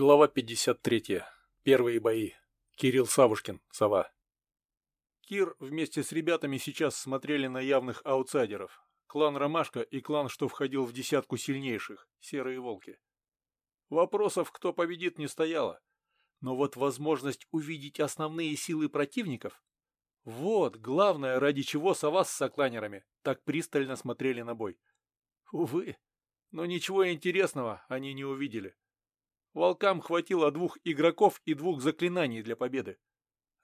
Глава 53. Первые бои. Кирилл Савушкин, Сова. Кир вместе с ребятами сейчас смотрели на явных аутсайдеров. Клан Ромашка и клан, что входил в десятку сильнейших, Серые Волки. Вопросов, кто победит, не стояло. Но вот возможность увидеть основные силы противников... Вот главное, ради чего Сова с сокланерами так пристально смотрели на бой. Увы, но ничего интересного они не увидели. Волкам хватило двух игроков и двух заклинаний для победы.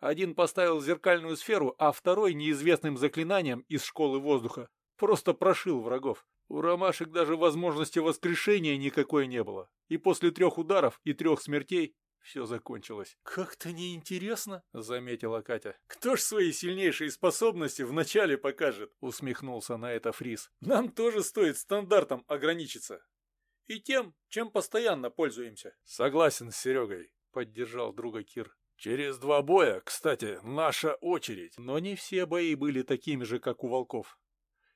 Один поставил зеркальную сферу, а второй неизвестным заклинанием из школы воздуха просто прошил врагов. У ромашек даже возможности воскрешения никакой не было. И после трех ударов и трех смертей все закончилось. «Как-то неинтересно», — заметила Катя. «Кто ж свои сильнейшие способности вначале покажет?» — усмехнулся на это Фрис. «Нам тоже стоит стандартом ограничиться и тем, чем постоянно пользуемся. Согласен с Серегой, поддержал друга Кир. Через два боя, кстати, наша очередь. Но не все бои были такими же, как у волков.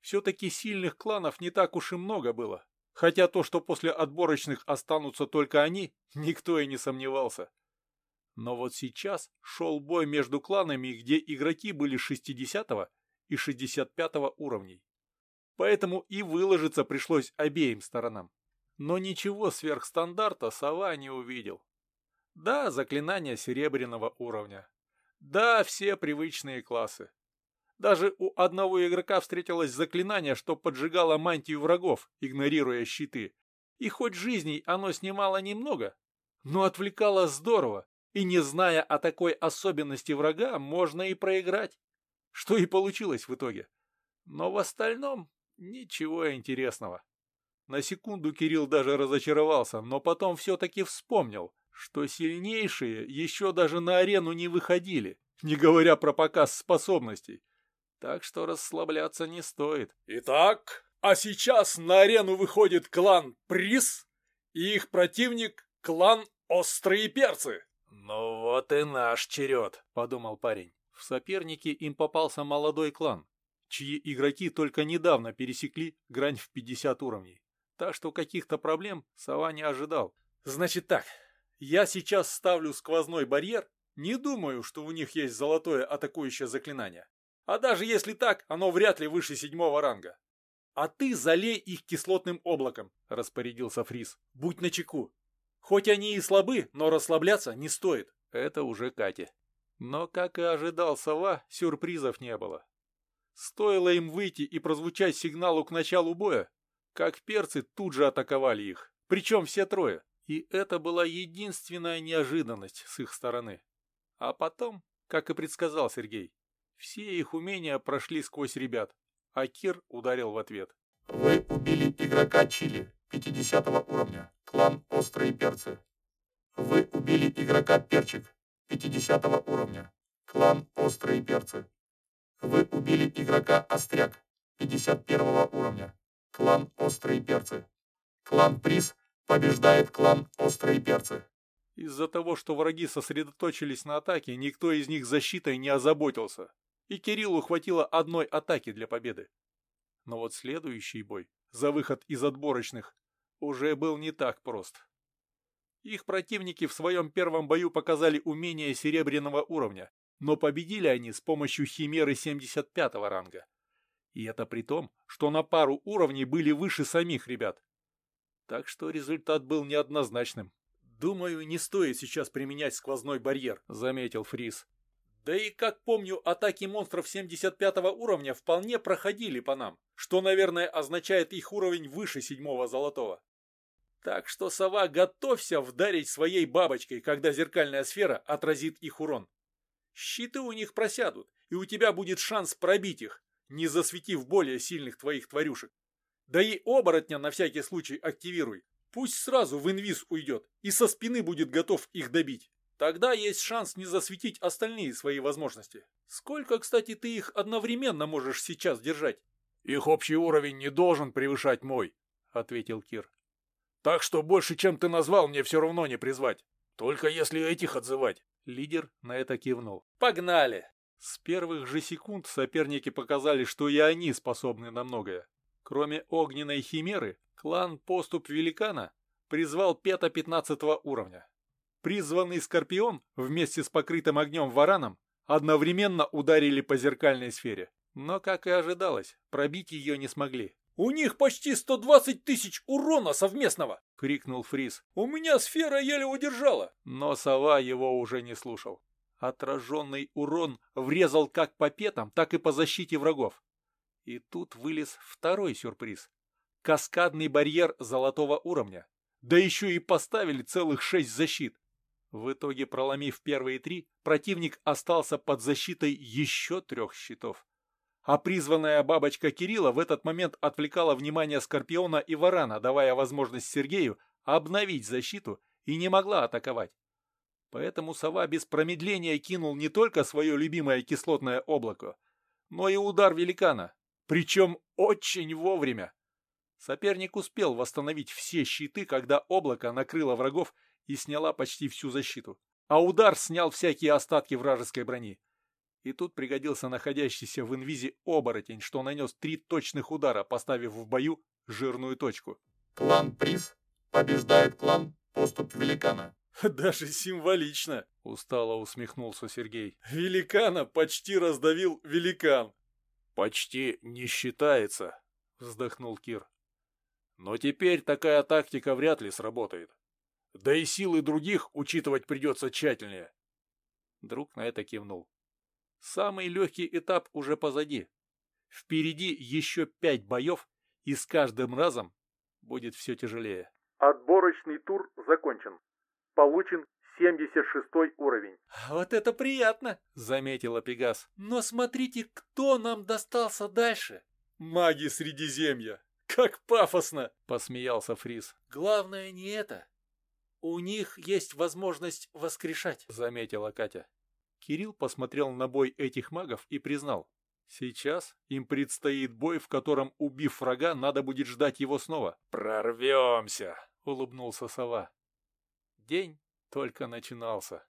Все-таки сильных кланов не так уж и много было. Хотя то, что после отборочных останутся только они, никто и не сомневался. Но вот сейчас шел бой между кланами, где игроки были 60 и 65 уровней. Поэтому и выложиться пришлось обеим сторонам. Но ничего сверхстандарта сова не увидел. Да, заклинания серебряного уровня. Да, все привычные классы. Даже у одного игрока встретилось заклинание, что поджигало мантию врагов, игнорируя щиты. И хоть жизней оно снимало немного, но отвлекало здорово, и не зная о такой особенности врага, можно и проиграть. Что и получилось в итоге. Но в остальном ничего интересного. На секунду Кирилл даже разочаровался, но потом все-таки вспомнил, что сильнейшие еще даже на арену не выходили, не говоря про показ способностей. Так что расслабляться не стоит. Итак, а сейчас на арену выходит клан Приз и их противник клан Острые Перцы. «Ну вот и наш черед», — подумал парень. В сопернике им попался молодой клан, чьи игроки только недавно пересекли грань в 50 уровней. Так что каких-то проблем сова не ожидал. Значит так, я сейчас ставлю сквозной барьер. Не думаю, что у них есть золотое атакующее заклинание. А даже если так, оно вряд ли выше седьмого ранга. А ты залей их кислотным облаком, распорядился Фрис. Будь начеку. Хоть они и слабы, но расслабляться не стоит. Это уже Катя. Но, как и ожидал сова, сюрпризов не было. Стоило им выйти и прозвучать сигналу к началу боя, как перцы тут же атаковали их, причем все трое. И это была единственная неожиданность с их стороны. А потом, как и предсказал Сергей, все их умения прошли сквозь ребят, а Кир ударил в ответ. Вы убили игрока Чили 50 уровня, клан Острые Перцы. Вы убили игрока Перчик 50 уровня, клан Острые Перцы. Вы убили игрока Остряк 51 уровня, клан Острые Перцы. Клан Приз побеждает клан Острые Перцы. Из-за того, что враги сосредоточились на атаке, никто из них защитой не озаботился. И Кириллу хватило одной атаки для победы. Но вот следующий бой, за выход из отборочных, уже был не так прост. Их противники в своем первом бою показали умения серебряного уровня, но победили они с помощью химеры 75 ранга. И это при том, что на пару уровней были выше самих ребят. Так что результат был неоднозначным. «Думаю, не стоит сейчас применять сквозной барьер», — заметил Фрис. «Да и, как помню, атаки монстров 75 уровня вполне проходили по нам, что, наверное, означает их уровень выше седьмого золотого. Так что, сова, готовься вдарить своей бабочкой, когда зеркальная сфера отразит их урон. Щиты у них просядут, и у тебя будет шанс пробить их, не засветив более сильных твоих тварюшек. Да и оборотня на всякий случай активируй. Пусть сразу в инвиз уйдет и со спины будет готов их добить. Тогда есть шанс не засветить остальные свои возможности. Сколько, кстати, ты их одновременно можешь сейчас держать? Их общий уровень не должен превышать мой, ответил Кир. Так что больше, чем ты назвал, мне все равно не призвать. Только если этих отзывать. Лидер на это кивнул. Погнали! С первых же секунд соперники показали, что и они способны на многое. Кроме огненной химеры, клан Поступ Великана призвал пета 15 уровня. призванный Скорпион вместе с покрытым огнем вараном одновременно ударили по зеркальной сфере. Но, как и ожидалось, пробить ее не смогли. «У них почти 120 тысяч урона совместного!» — крикнул Фрис. «У меня сфера еле удержала!» Но сова его уже не слушал. Отраженный урон врезал как по петам, так и по защите врагов. И тут вылез второй сюрприз. Каскадный барьер золотого уровня. Да еще и поставили целых шесть защит. В итоге, проломив первые три, противник остался под защитой еще трех щитов. А призванная бабочка Кирилла в этот момент отвлекала внимание Скорпиона и Варана, давая возможность Сергею обновить защиту и не могла атаковать. Поэтому сова без промедления кинул не только свое любимое кислотное облако, но и удар великана, причем очень вовремя. Соперник успел восстановить все щиты, когда облако накрыло врагов и сняла почти всю защиту. А удар снял всякие остатки вражеской брони. И тут пригодился находящийся в инвизе оборотень, что нанес три точных удара, поставив в бою жирную точку. Клан Приз побеждает клан Поступ Великана. «Даже символично!» — устало усмехнулся Сергей. «Великана почти раздавил великан!» «Почти не считается!» — вздохнул Кир. «Но теперь такая тактика вряд ли сработает. Да и силы других учитывать придется тщательнее!» Друг на это кивнул. Самый легкий этап уже позади. Впереди еще пять боев, и с каждым разом будет все тяжелее. Отборочный тур закончен. Получен 76 уровень. «Вот это приятно!» — заметила Пегас. «Но смотрите, кто нам достался дальше!» «Маги Средиземья! Как пафосно!» — посмеялся Фрис. «Главное не это. У них есть возможность воскрешать», — заметила Катя. Кирилл посмотрел на бой этих магов и признал. Сейчас им предстоит бой, в котором, убив врага, надо будет ждать его снова. «Прорвемся!» — улыбнулся сова. День только начинался.